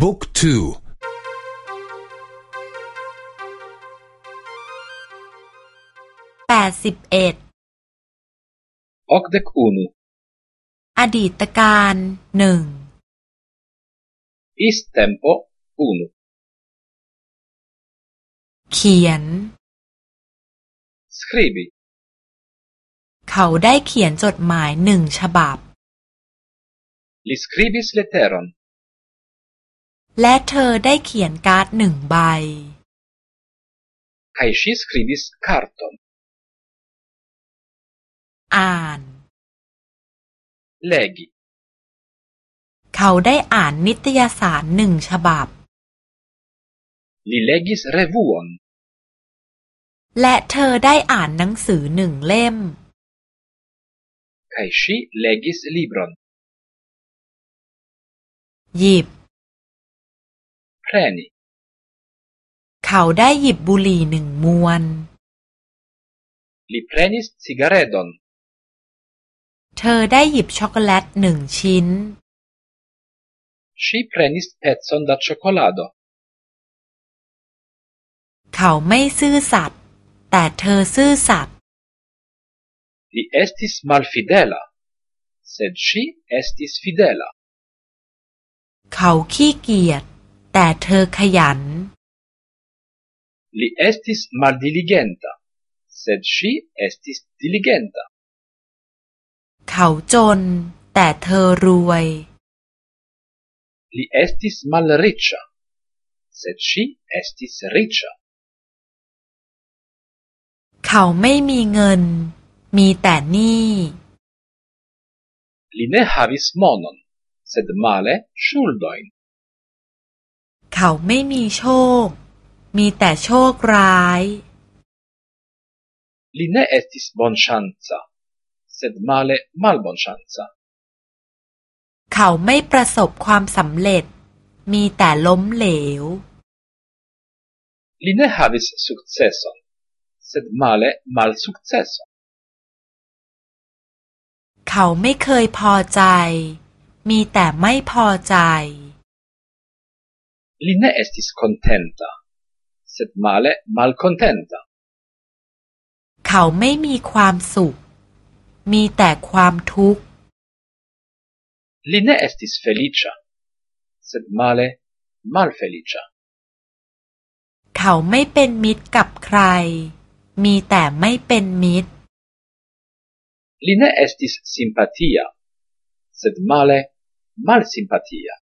บุ๊กทูแปดสิบเอ็ดออกเดกอูนูอดีตการหนึ่ง is tempo uno เขียน scrivi เขาได้เขียนจดหมายหนึ่งฉบับ li scrivis letteron และเธอได้เขียนการ์ดหนึ่งใบ kai si scrivis carton อ่าน legi เขาได้อ่านนิตยสารหนึ่งฉบับ li legis revuon และเธอได้อ่านหนังสือหนึ่งเล่ม kai si legis libron หยิบ preni เขาได้หยิบบุหรี่หนึ่งมวน li prenis cigaredon เธอได้หยิบช็อกโกแลตหนึ่งชิ้น si prenis pezon da cioccolado เขาไม่ซื่อสัตย์แต่เธอซื่อสัตย์ li estis malfidela sed si estis fidela เขาขี้เกียจ แต่เธอขยัน li estis maldiligenta sed si estis diligenta เขาจน แต่เธอรวย li estis malriĉa sed si estis riĉa เขาไม่มีเงิน มีแต่หนี้ li ne havis monon sed male ŝuldojn เขาไม่มีโชค มีแต่โชคร้าย li ne estis bonŝanca sed male malbonŝanca เขาไม่ประสบความสำเร็จ มีแต่ล้มเหลว li ne havis sukceson sed male malsukceson เขาไม่เคยพอใจ มีแต่ไม่พอใจ li ne estis contenta sed male malcontenta เขาไม่มีความสุข มีแต่ความทุกข์ li ne estis feliĉa sed male malfeliĉa เขาไม่เป็นมิตรกับใคร มีแต่ไม่เป็นมิตร li ne estis simpatia sed male malsimpatia